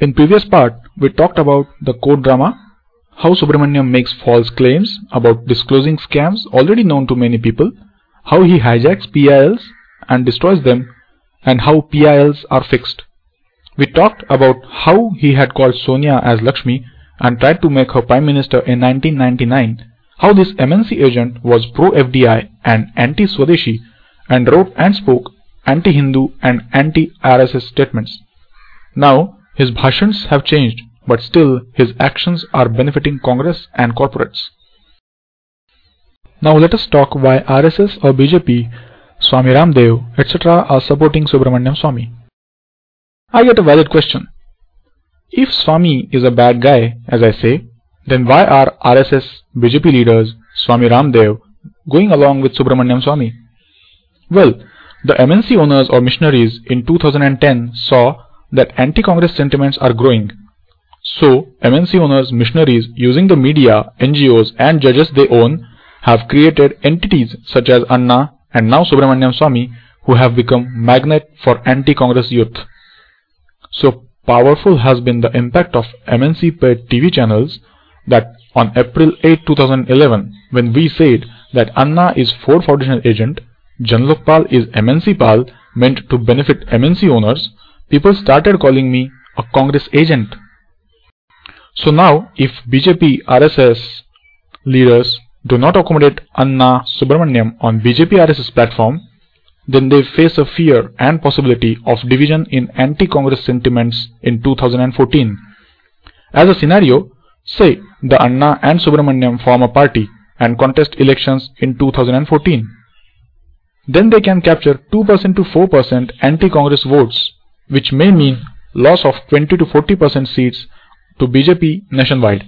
In previous part, we talked about the court drama, how Subramaniam makes false claims about disclosing scams already known to many people, how he hijacks PILs and destroys them, and how PILs are fixed. We talked about how he had called Sonia as Lakshmi and tried to make her Prime Minister in 1999, how this MNC agent was pro-FDI and anti-Swadeshi and wrote and spoke anti-Hindu and anti-RSS statements. Now, his bhashans have changed, but still his actions are benefiting Congress and corporates. Now let us talk why RSS or BJP, Swami Ramdev, etc. are supporting Subramaniam Swami. I get a valid question. If Swami is a bad guy, as I say, then why are RSS BJP leaders, Swami Ramdev, going along with Subramaniam Swami? Well, the MNC owners or missionaries in 2010 saw that anti-Congress sentiments are growing. So, MNC owners, missionaries using the media, NGOs and judges they own have created entities such as Anna and now Subramaniam Swami who have become magnet for anti-Congress youth. So powerful has been the impact of MNC paid TV channels that on April 8, 2011 when we said that Anna is Ford Foundation agent, Janlokpal is MNC Pal meant to benefit MNC owners, people started calling me a Congress agent. So now if BJP RSS leaders do not accommodate Anna Subramaniam on BJP RSS platform, then they face a fear and possibility of division in anti-Congress sentiments in 2014. As a scenario, say the Anna and Subramaniam form a party and contest elections in 2014. Then they can capture 2% to 4% anti-Congress votes which may mean loss of 20 to 40% seats to BJP nationwide.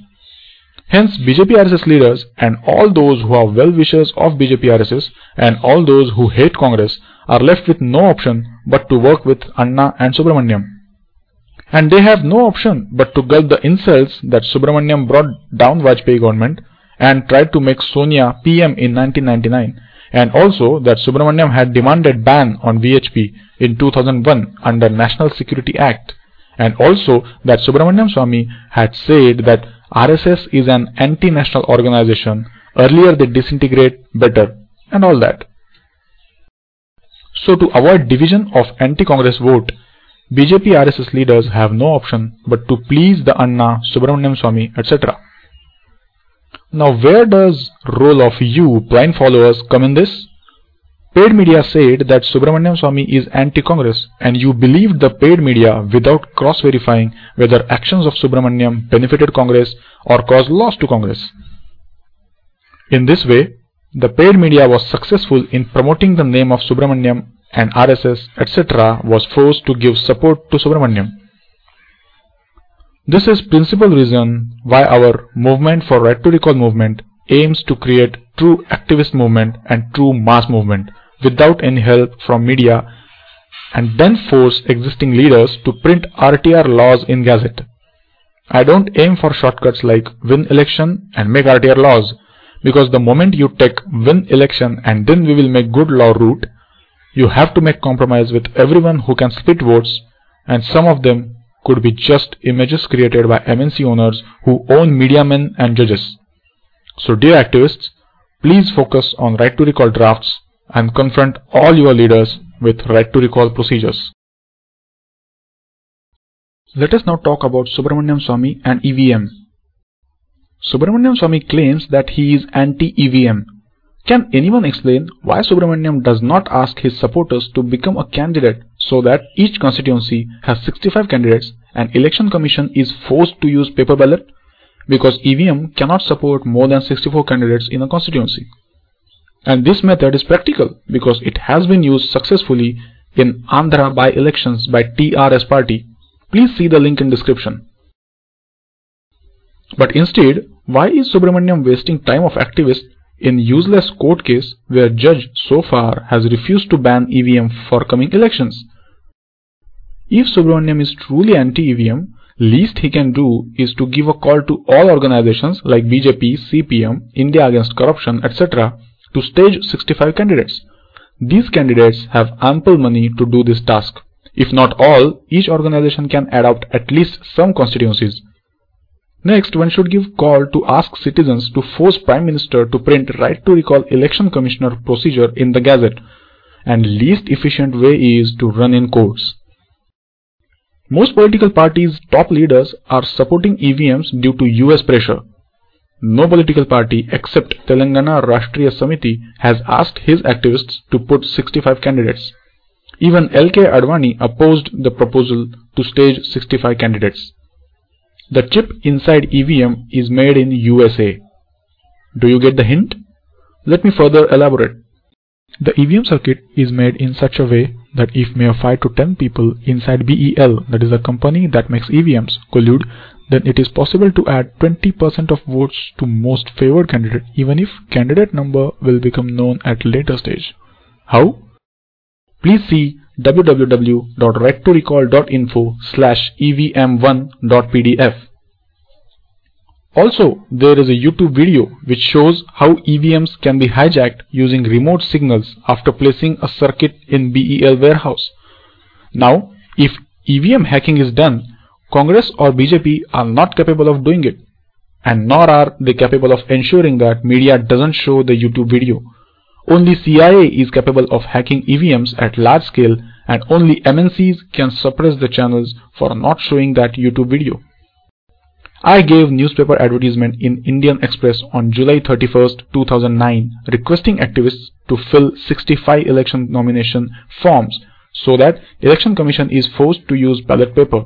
Hence, BJP RSS leaders and all those who are well-wishers of BJP RSS and all those who hate Congress are left with no option but to work with Anna and Subramaniam. And they have no option but to gulp the insults that Subramaniam brought down Vajpayee government and tried to make Sonia PM in 1999 and also that Subramaniam had demanded ban on VHP in 2001 under National Security Act and also that Subramaniam Swami had said that RSS is an anti-national organization earlier they disintegrate better and all that. So to avoid division of anti-Congress vote BJP RSS leaders have no option but to please the Anna, Subramaniam Swami etc. Now where does role of you blind followers come in this? Paid media said that Subramaniam Swami is anti-Congress and you believed the paid media without cross-verifying whether actions of Subramaniam benefited Congress or caused loss to Congress. In this way, the paid media was successful in promoting the name of Subramaniam and RSS etc. was forced to give support to Subramaniam. This is principal reason why our movement for right to recall movement aims to create true activist movement and true mass movement without any help from media and then force existing leaders to print RTR laws in Gazette. I don't aim for shortcuts like win election and make RTR laws because the moment you take win election and then we will make good law route, you have to make compromise with everyone who can split votes and some of them could be just images created by MNC owners who own media men and judges. So dear activists, please focus on right to recall drafts and confront all your leaders with right to recall procedures. Let us now talk about Subramaniam Swami and EVM. Subramaniam Swami claims that he is anti-EVM. Can anyone explain why Subramaniam does not ask his supporters to become a candidate so that each constituency has 65 candidates and election commission is forced to use paper ballot? Because EVM cannot support more than 64 candidates in a constituency. And this method is practical because it has been used successfully in Andhra by elections by TRS party. Please see the link in description. But instead, why is Subramaniam wasting time of activists in useless court case where judge so far has refused to ban EVM for coming elections. If Subramaniam is truly anti-EVM, least he can do is to give a call to all organizations like BJP, CPM, India Against Corruption, etc. to stage 65 candidates. These candidates have ample money to do this task. If not all, each organization can adopt at least some constituencies. Next, one should give call to ask citizens to force Prime Minister to print right to recall election commissioner procedure in the Gazette and least efficient way is to run in courts. Most political parties' top leaders are supporting EVMs due to US pressure. No political party except Telangana Rashtriya Samiti has asked his activists to put 65 candidates. Even LK Advani opposed the proposal to stage 65 candidates. The chip inside EVM is made in USA. Do you get the hint? Let me further elaborate. The EVM circuit is made in such a way that if mere 5 to 10 people inside BEL, that is the company that makes EVMs, collude, then it is possible to add 20% of votes to most favored candidate even if candidate number will become known at later stage. How? Please see www.righttorecall.info slash evm1.pdf. Also, there is a YouTube video which shows how EVMs can be hijacked using remote signals after placing a circuit in BEL warehouse. Now, if EVM hacking is done, Congress or BJP are not capable of doing it. And nor are they capable of ensuring that media doesn't show the YouTube video. Only CIA is capable of hacking EVMs at large scale and only MNCs can suppress the channels for not showing that YouTube video. I gave newspaper advertisement in Indian Express on July 31, 2009 requesting activists to fill 65 election nomination forms so that election commission is forced to use ballot paper.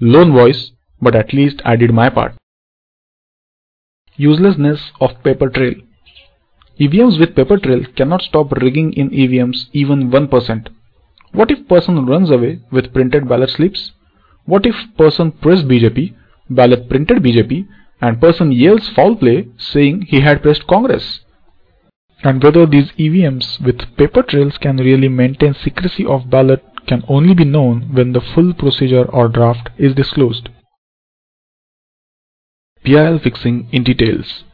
Lone voice, but at least I did my part. Uselessness of paper trail. EVMs with paper trail cannot stop rigging in EVMs even 1%. What if person runs away with printed ballot slips? What if person pressed BJP, ballot printed BJP and person yells foul play saying he had pressed Congress? And whether these EVMs with paper trails can really maintain secrecy of ballot can only be known when the full procedure or draft is disclosed. PIL fixing in details.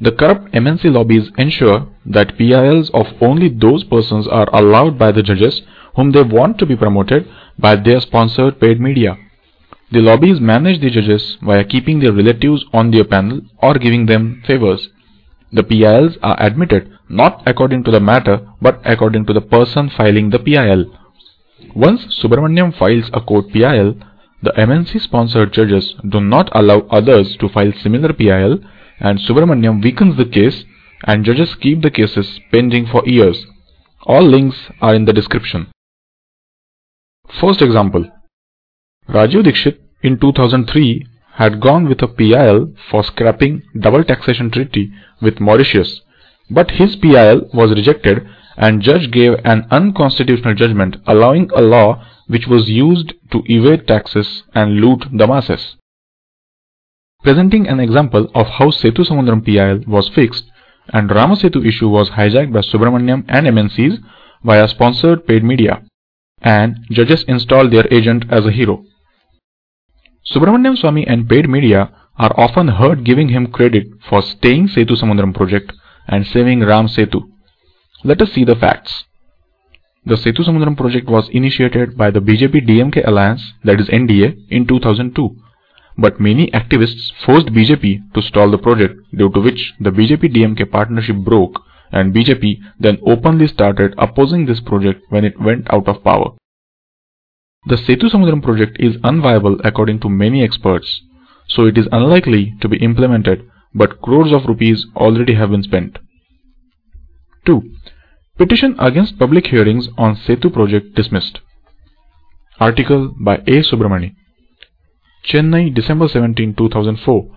The corrupt MNC lobbies ensure that PILs of only those persons are allowed by the judges whom they want to be promoted by their sponsored paid media. The lobbies manage the judges via keeping their relatives on their panel or giving them favors. The PILs are admitted not according to the matter but according to the person filing the PIL. Once Subramaniam files a court PIL, the MNC sponsored judges do not allow others to file similar PIL and Subramaniam weakens the case and judges keep the cases pending for years. All links are in the description. First example. Rajiv Dixit in 2003 had gone with a PIL for scrapping double taxation treaty with Mauritius, but his PIL was rejected and judge gave an unconstitutional judgment allowing a law which was used to evade taxes and loot the masses. Presenting an example of how Setu Samudram PIL was fixed and Ramasetu issue was hijacked by Subramaniam and MNCs via sponsored paid media and judges installed their agent as a hero. Subramaniam Swamy and paid media are often heard giving him credit for staying Setu Samudram project and saving Ram Setu. Let us see the facts. The Setu Samudram project was initiated by the BJP DMK alliance that is NDA in 2002 but many activists forced BJP to stall the project due to which the BJP-DMK partnership broke and BJP then openly started opposing this project when it went out of power. The Setu Samudram project is unviable according to many experts, so it is unlikely to be implemented but crores of rupees already have been spent. 2. Petition against public hearings on Setu project dismissed. Article by A. Subramani Chennai, December 17, 2004.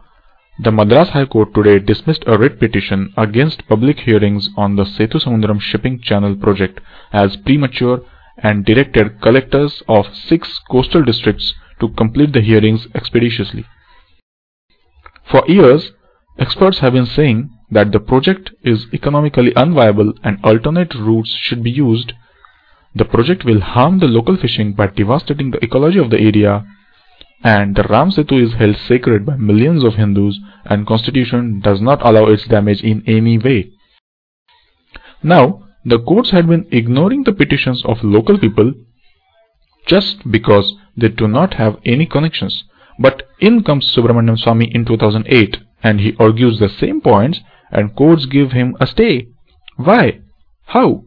The Madras High Court today dismissed a writ petition against public hearings on the Setu Samudram shipping channel project as premature and directed collectors of six coastal districts to complete the hearings expeditiously. For years, experts have been saying that the project is economically unviable and alternate routes should be used. The project will harm the local fishing by devastating the ecology of the area and the Ram Setu is held sacred by millions of Hindus and constitution does not allow its damage in any way. Now, the courts had been ignoring the petitions of local people just because they do not have any connections. But in comes Subramaniam Swamy in 2008 and he argues the same points and courts give him a stay. Why? How?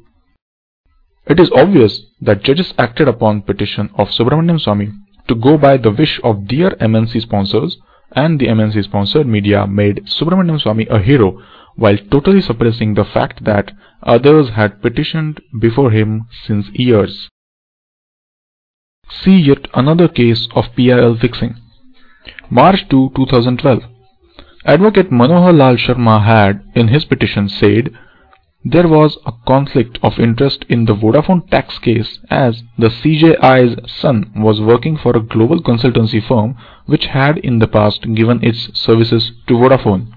It is obvious that judges acted upon petition of Subramaniam Swamy to go by the wish of their MNC sponsors and the MNC sponsored media made Subramaniam Swamy a hero while totally suppressing the fact that others had petitioned before him since years. See yet another case of PIL fixing. March 2, 2012. Advocate Manohar Lal Sharma had, in his petition, said there was a conflict of interest in the Vodafone tax case as the CJI's son was working for a global consultancy firm which had in the past given its services to Vodafone.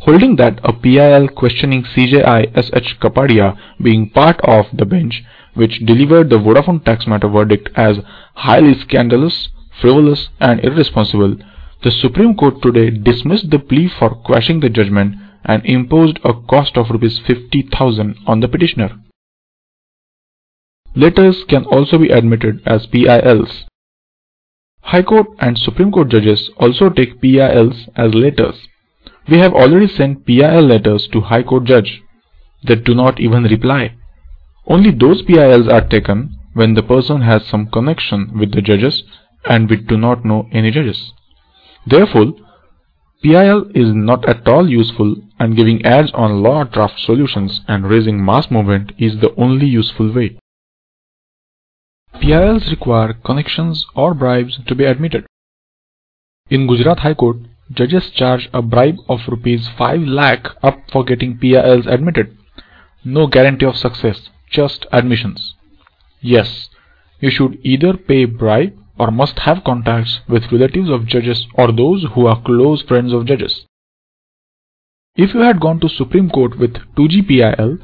Holding that a PIL questioning CJI SH Kapadia being part of the bench which delivered the Vodafone tax matter verdict as highly scandalous, frivolous and irresponsible, the Supreme Court today dismissed the plea for quashing the judgment and imposed a cost of rupees 50,000 on the petitioner. Letters can also be admitted as PILs. High Court and Supreme Court judges also take PILs as letters. We have already sent PIL letters to High Court judge that do not even reply. Only those PILs are taken when the person has some connection with the judges and we do not know any judges. Therefore, PIL is not at all useful and giving ads on law draft solutions and raising mass movement is the only useful way. PILs require connections or bribes to be admitted. In Gujarat High Court, judges charge a bribe of rupees 5 lakh up for getting PILs admitted. No guarantee of success, just admissions. Yes, you should either pay bribe or must have contacts with relatives of judges or those who are close friends of judges. If you had gone to Supreme Court with 2G PIL,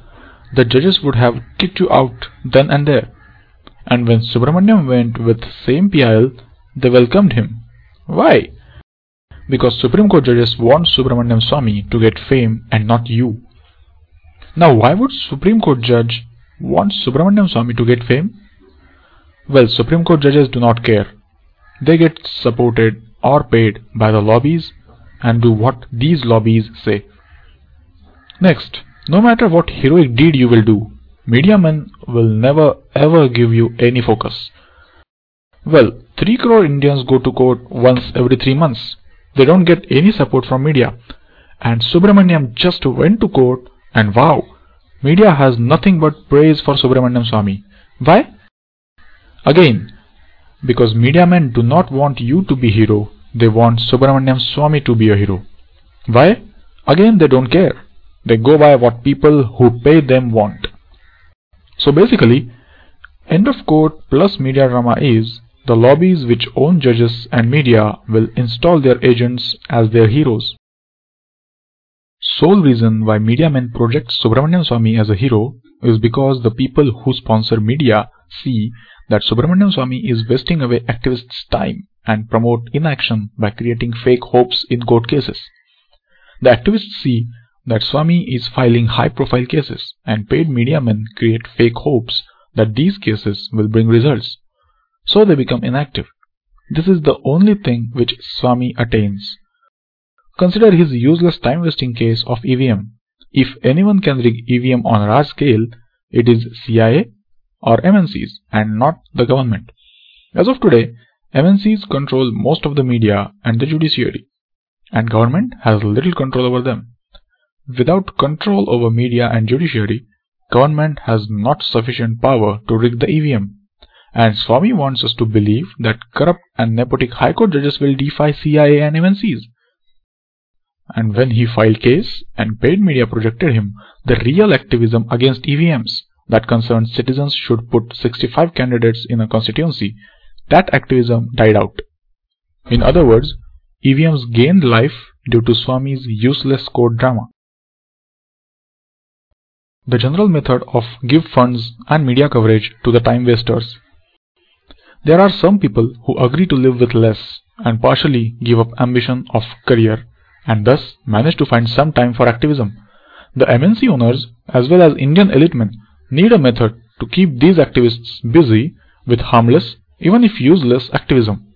the judges would have kicked you out then and there. And when Subramaniam went with same PIL, they welcomed him. Why? Because Supreme Court judges want Subramaniam Swamy to get fame and not you. Now why would Supreme Court judge want Subramaniam Swamy to get fame? Well, Supreme Court judges do not care. They get supported or paid by the lobbies and do what these lobbies say. Next, no matter what heroic deed you will do, media men will never ever give you any focus. Well, 3 crore Indians go to court once every 3 months. They don't get any support from media. And Subramaniam just went to court and wow, media has nothing but praise for Subramaniam Swamy. Why? Again, because media men do not want you to be hero, they want Subramaniam Swamy to be a hero. Why? Again, they don't care. They go by what people who pay them want. So basically, end of court plus media drama is the lobbies which own judges and media will install their agents as their heroes. Sole reason why media men project Subramaniam Swamy as a hero is because the people who sponsor media see that Subramaniam Swamy is wasting away activists' time and promote inaction by creating fake hopes in court cases. The activists see that Swami is filing high-profile cases and paid media men create fake hopes that these cases will bring results. So they become inactive. This is the only thing which Swami attains. Consider his useless time-wasting case of EVM. If anyone can rig EVM on a large scale, it is CIA or MNCs and not the government. As of today, MNCs control most of the media and the judiciary, and government has little control over them. Without control over media and judiciary, government has not sufficient power to rig the EVM. And Swamy wants us to believe that corrupt and nepotic High Court judges will defy CIA and MNCs. And when he filed case and paid media projected him the real activism against EVMs, that concerned citizens should put 65 candidates in a constituency, that activism died out. In other words, EVMs gained life due to Swamy's useless court drama. The general method of give funds and media coverage to the time wasters. There are some people who agree to live with less and partially give up ambition of career and thus manage to find some time for activism. The MNC owners as well as Indian elite men need a method to keep these activists busy with harmless even if useless activism.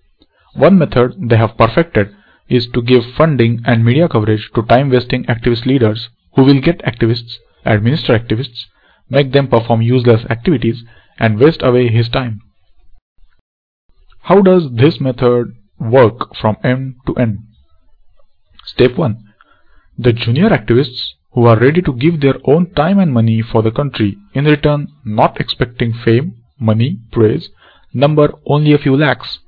One method they have perfected is to give funding and media coverage to time-wasting activist leaders who will get activists, administer activists, make them perform useless activities and waste away his time. How does this method work from end to end? Step 1. The junior activists who are ready to give their own time and money for the country in return not expecting fame, money, praise, number only a few lakhs.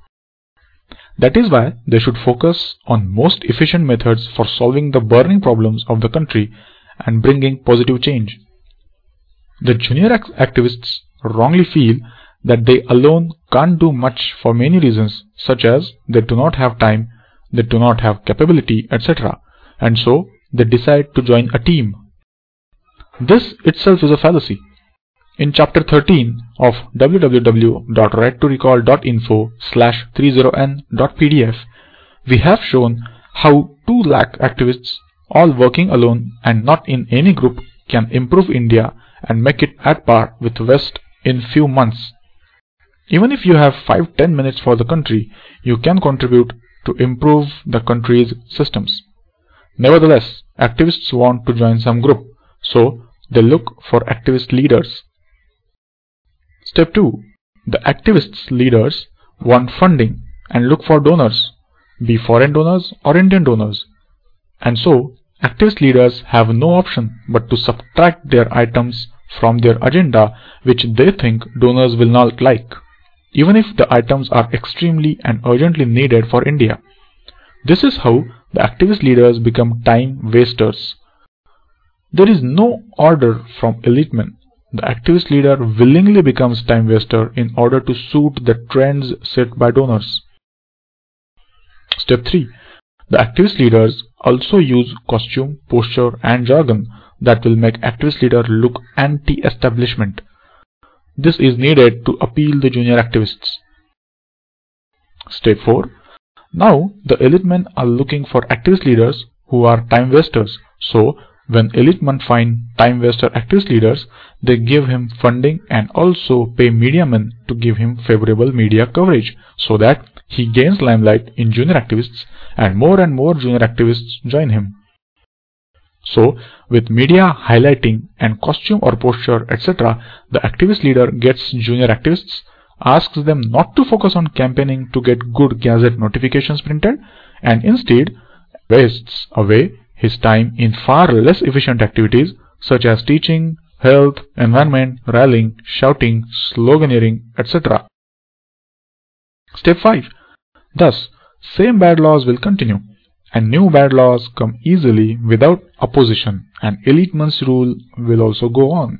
That is why they should focus on most efficient methods for solving the burning problems of the country and bringing positive change. The junior activists wrongly feel that they alone can't do much for many reasons such as they do not have time, they do not have capability, etc. And so they decide to join a team. This itself is a fallacy. In chapter 13 of www.righttorecall.info slash 30n.pdf, we have shown how 2 lakh activists, all working alone and not in any group, can improve India and make it at par with West in few months. Even if you have 5-10 minutes for the country, you can contribute to improve the country's systems. Nevertheless, activists want to join some group, so they look for activist leaders Step 2. The activists leaders want funding and look for donors, be foreign donors or Indian donors. And so, activist leaders have no option but to subtract their items from their agenda which they think donors will not like, even if the items are extremely and urgently needed for India. This is how the activist leaders become time wasters. There is no order from elite men the activist leader willingly becomes time waster in order to suit the trends set by donors. Step 3. The activist leaders also use costume, posture and jargon that will make activist leader look anti-establishment. This is needed to appeal the junior activists. Step 4. Now the elite men are looking for activist leaders who are time wasters. So when elite men find time waster activist leaders, they give him funding and also pay media men to give him favorable media coverage so that he gains limelight in junior activists and more and more junior activists join him. So, with media highlighting and costume or posture etc., the activist leader gets junior activists, asks them not to focus on campaigning to get good gazette notifications printed, and instead wastes away his time in far less efficient activities such as teaching, health, environment, rallying, shouting, sloganeering, etc. Step 5. Thus, same bad laws will continue and new bad laws come easily without opposition and elite men's rule will also go on.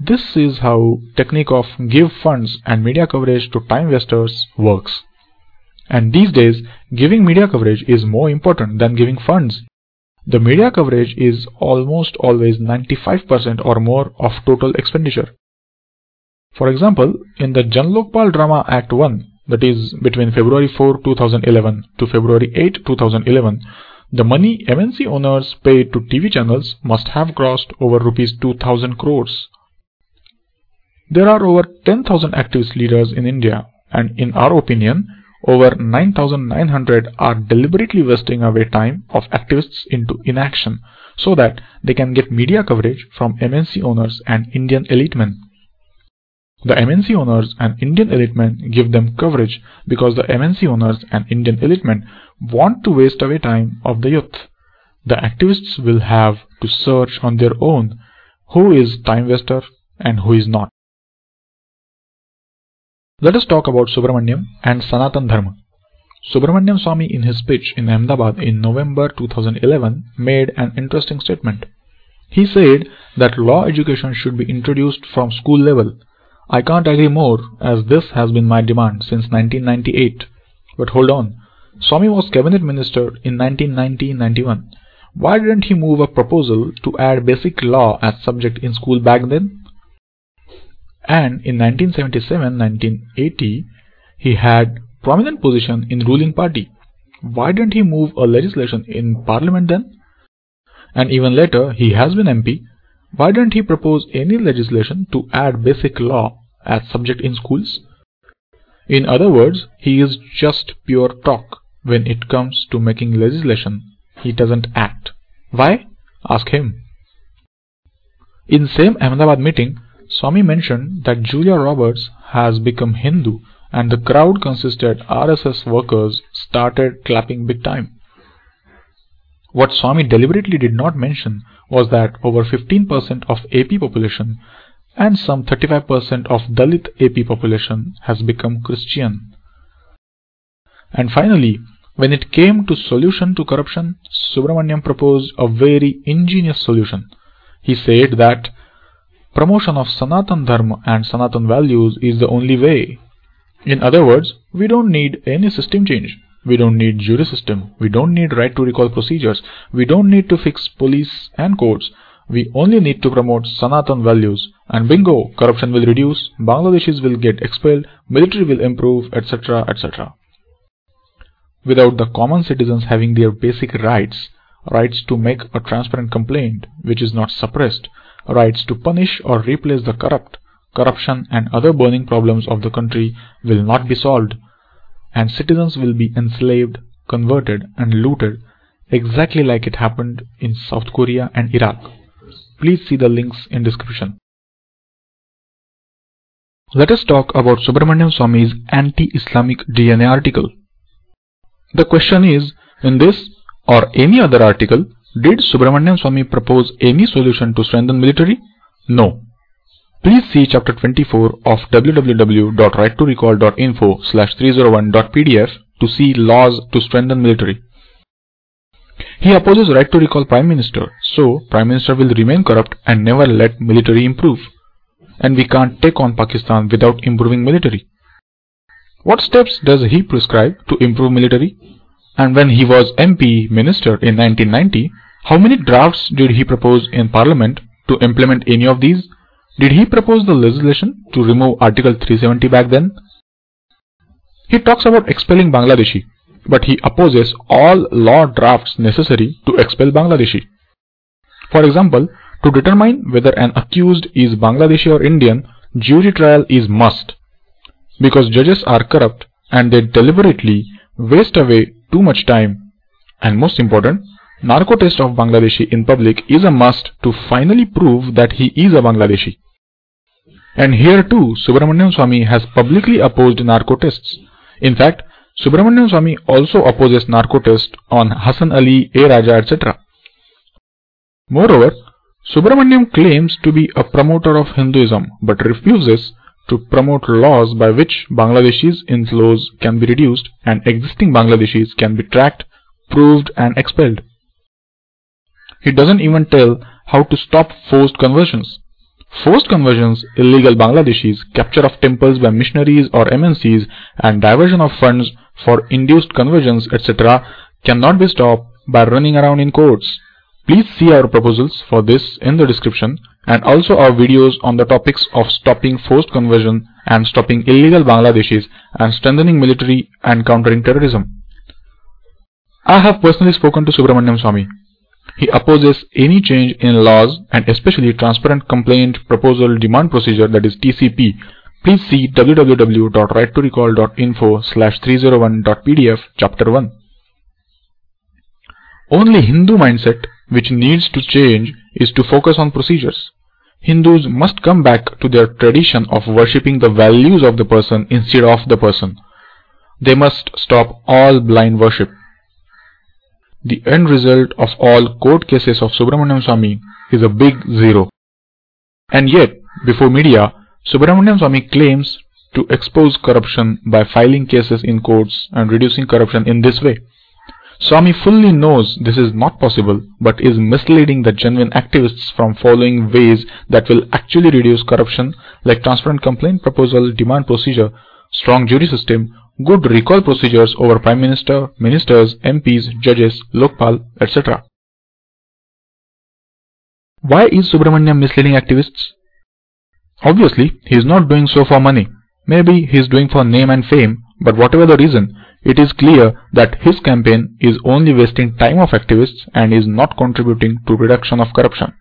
This is how technique of give funds and media coverage to time wasters works. And these days, giving media coverage is more important than giving funds. The media coverage is almost always 95% or more of total expenditure. For example, in the Jan Lokpal Drama Act 1, that is between February 4, 2011 to February 8, 2011, the money MNC owners paid to TV channels must have crossed over rupees 2000 crores. There are over 10,000 activist leaders in India and in our opinion, over 9,900 are deliberately wasting away time of activists into inaction so that they can get media coverage from MNC owners and Indian elite men. The MNC owners and Indian elite men give them coverage because the MNC owners and Indian elite men want to waste away time of the youth. The activists will have to search on their own who is time waster and who is not. Let us talk about Subramaniam and Sanatan Dharma. Subramaniam Swami in his speech in Ahmedabad in November 2011 made an interesting statement. He said that law education should be introduced from school level. I can't agree more as this has been my demand since 1998. But hold on, Swami was cabinet minister in 1990-91. Why didn't he move a proposal to add basic law as subject in school back then? and in 1977-1980 he had prominent position in ruling party. Why didn't he move a legislation in parliament then? And even later he has been MP. Why didn't he propose any legislation to add basic law as subject in schools? In other words, he is just pure talk. When it comes to making legislation, he doesn't act. Why? Ask him. In same Ahmedabad meeting, Swami mentioned that Julia Roberts has become Hindu and the crowd consisted RSS workers started clapping big time. What Swami deliberately did not mention was that over 15% of AP population and some 35% of Dalit AP population has become Christian. And finally, when it came to solution to corruption, Subramaniam proposed a very ingenious solution. He said that promotion of Sanatan Dharma and Sanatan values is the only way in other words, we don't need any system change. We don't need jury system. We don't need right to recall procedures. We don't need to fix police and courts. We only need to promote Sanatan values. And bingo, corruption will reduce, Bangladeshis will get expelled, military will improve, etc. etc. Without the common citizens having their basic rights, rights to make a transparent complaint which is not suppressed, rights to punish or replace the corrupt, corruption and other burning problems of the country will not be solved and citizens will be enslaved, converted and looted exactly like it happened in South Korea and Iraq. Please see the links in description. Let us talk about Subramaniam Swami's anti-Islamic DNA article. The question is, in this or any other article, did Subramaniam Swami propose any solution to strengthen military? No. Please see chapter 24 of www.righttorecall.info 301.pdf to see laws to strengthen military. He opposes right to recall Prime Minister, so Prime Minister will remain corrupt and never let military improve. And we can't take on Pakistan without improving military. What steps does he prescribe to improve military? And when he was MP Minister in 1990, how many drafts did he propose in Parliament to implement any of these? Did he propose the legislation to remove Article 370 back then? He talks about expelling Bangladeshi, but he opposes all law drafts necessary to expel Bangladeshi. For example, to determine whether an accused is Bangladeshi or Indian, jury trial is must. Because judges are corrupt and they deliberately waste away too much time. And most important, narco test of Bangladeshi in public is a must to finally prove that he is a Bangladeshi. And here too, Subramaniam Swami has publicly opposed narco tests. In fact, Subramaniam Swami also opposes narco tests on Hassan Ali, A. Raja, etc. Moreover, Subramaniam claims to be a promoter of Hinduism but refuses to promote laws by which Bangladeshis inflows can be reduced and existing Bangladeshis can be tracked, proved and expelled. He doesn't even tell how to stop forced conversions. Forced conversions, illegal Bangladeshis, capture of temples by missionaries or MNCs, and diversion of funds for induced conversions, etc., cannot be stopped by running around in courts. Please see our proposals for this in the description and also our videos on the topics of stopping forced conversion and stopping illegal Bangladeshis and strengthening military and countering terrorism. I have personally spoken to Subramaniam Swami. He opposes any change in laws and especially Transparent Complaint Proposal Demand Procedure that is TCP. Please see www.righttorecall.info slash 301.pdf chapter 1. Only Hindu mindset which needs to change is to focus on procedures. Hindus must come back to their tradition of worshipping the values of the person instead of the person. They must stop all blind worship. The end result of all court cases of Subramaniam Swami is a big zero. And yet, before media, Subramaniam Swami claims to expose corruption by filing cases in courts and reducing corruption in this way. Swami fully knows this is not possible but is misleading the genuine activists from following ways that will actually reduce corruption like transparent complaint proposal, demand procedure, strong jury system, good recall procedures over Prime Minister, Ministers, MPs, judges, Lokpal, etc. Why is Subramaniam misleading activists? Obviously, he is not doing so for money. Maybe he is doing for name and fame, but whatever the reason, it is clear that his campaign is only wasting time of activists and is not contributing to reduction of corruption.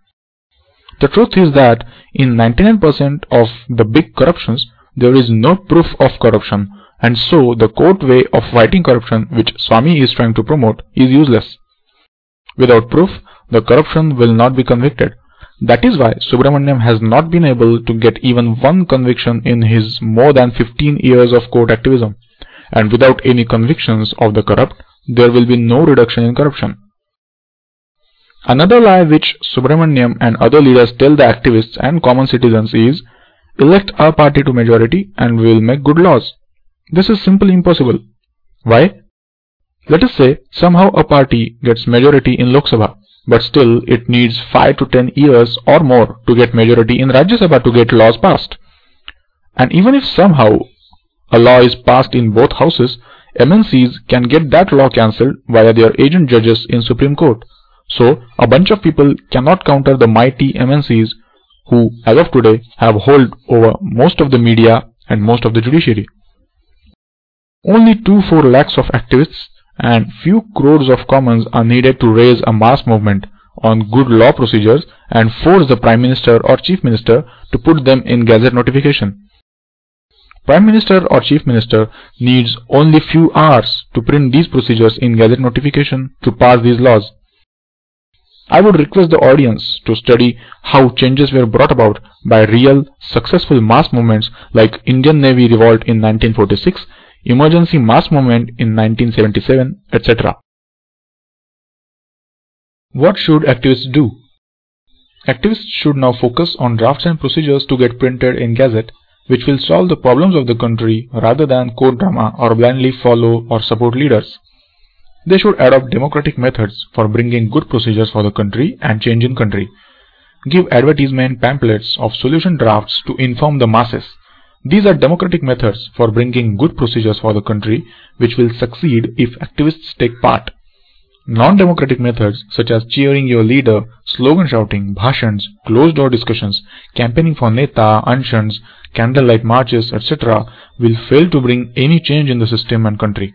The truth is that in 99% of the big corruptions, there is no proof of corruption and so the court way of fighting corruption which Swami is trying to promote is useless. Without proof, the corruption will not be convicted. That is why Subramaniam has not been able to get even one conviction in his more than 15 years of court activism. And without any convictions of the corrupt, there will be no reduction in corruption. Another lie which Subramaniam and other leaders tell the activists and common citizens is, elect our party to majority and we will make good laws. This is simply impossible. Why? Let us say somehow a party gets majority in Lok Sabha, but still it needs 5 to 10 years or more to get majority in Rajya Sabha to get laws passed. And even if somehow a law is passed in both houses, MNCs can get that law cancelled via their agent judges in Supreme Court. So, a bunch of people cannot counter the mighty MNCs who, as of today, have hold over most of the media and most of the judiciary. Only 2-4 lakhs of activists and few crores of commons are needed to raise a mass movement on good law procedures and force the Prime Minister or Chief Minister to put them in Gazette notification. Prime Minister or Chief Minister needs only few hours to print these procedures in Gazette notification to pass these laws. I would request the audience to study how changes were brought about by real, successful mass movements like Indian Navy Revolt in 1946, Emergency Mass Movement in 1977, etc. What should activists do? Activists should now focus on drafts and procedures to get printed in Gazette which will solve the problems of the country rather than court drama or blindly follow or support leaders. They should adopt democratic methods for bringing good procedures for the country and change in country. Give advertisement pamphlets of solution drafts to inform the masses. These are democratic methods for bringing good procedures for the country which will succeed if activists take part. Non-democratic methods such as cheering your leader, slogan shouting, bhashans, closed door discussions, campaigning for Neta, Anshans, candlelight marches, etc. will fail to bring any change in the system and country.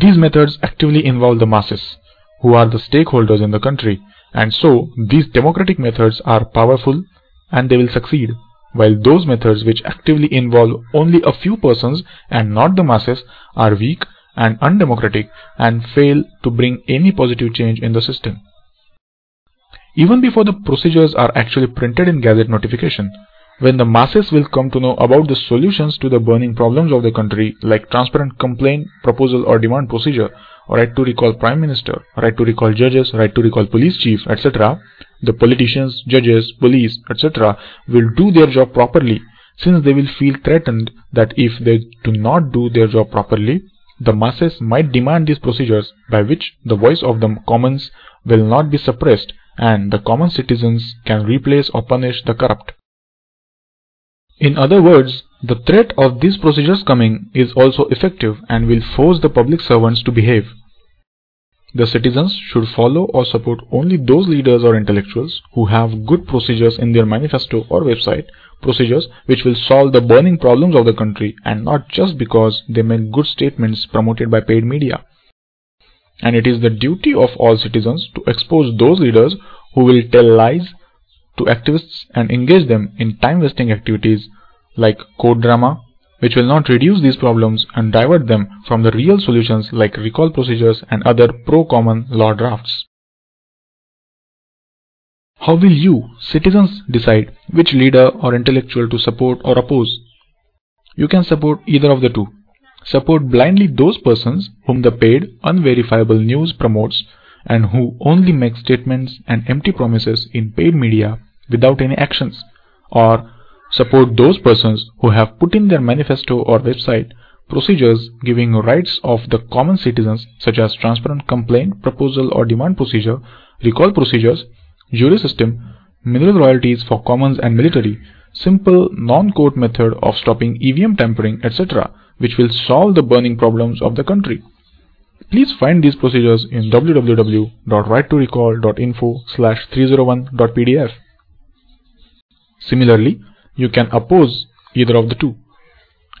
These methods actively involve the masses, who are the stakeholders in the country, and so these democratic methods are powerful and they will succeed, while those methods which actively involve only a few persons and not the masses are weak and undemocratic and fail to bring any positive change in the system. Even before the procedures are actually printed in Gazette notification, when the masses will come to know about the solutions to the burning problems of the country like transparent complaint, proposal or demand procedure, right to recall prime minister, right to recall judges, right to recall police chief, etc., the politicians, judges, police, etc. will do their job properly since they will feel threatened that if they do not do their job properly, the masses might demand these procedures by which the voice of the commons will not be suppressed and the common citizens can replace or punish the corrupt. In other words, the threat of these procedures coming is also effective and will force the public servants to behave. The citizens should follow or support only those leaders or intellectuals who have good procedures in their manifesto or website, procedures which will solve the burning problems of the country and not just because they make good statements promoted by paid media. And it is the duty of all citizens to expose those leaders who will tell lies to activists and engage them in time-wasting activities like code drama, which will not reduce these problems and divert them from the real solutions like recall procedures and other pro-common law drafts. How will you, citizens, decide which leader or intellectual to support or oppose? You can support either of the two. Support blindly those persons whom the paid, unverifiable news promotes and who only make statements and empty promises in paid media without any actions or support those persons who have put in their manifesto or website procedures giving rights of the common citizens such as transparent complaint, proposal or demand procedure, recall procedures, jury system, mineral royalties for commons and military, simple non-court method of stopping EVM tampering, etc., which will solve the burning problems of the country. Please find these procedures in www.righttorecall.info slash 301.pdf. Similarly, you can oppose either of the two.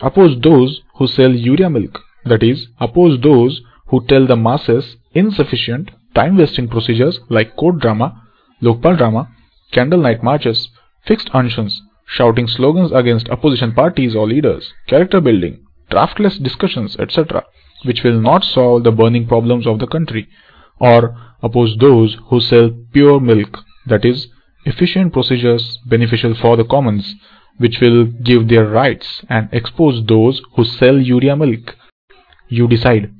Oppose those who sell urea milk, that is, oppose those who tell the masses insufficient time-wasting procedures like court drama, Lokpal drama, candle night marches, fixed anshans, shouting slogans against opposition parties or leaders, character building, draftless discussions, etc., which will not solve the burning problems of the country, or oppose those who sell pure milk, that is, efficient procedures beneficial for the commons, which will give their rights, and expose those who sell urea milk. You decide.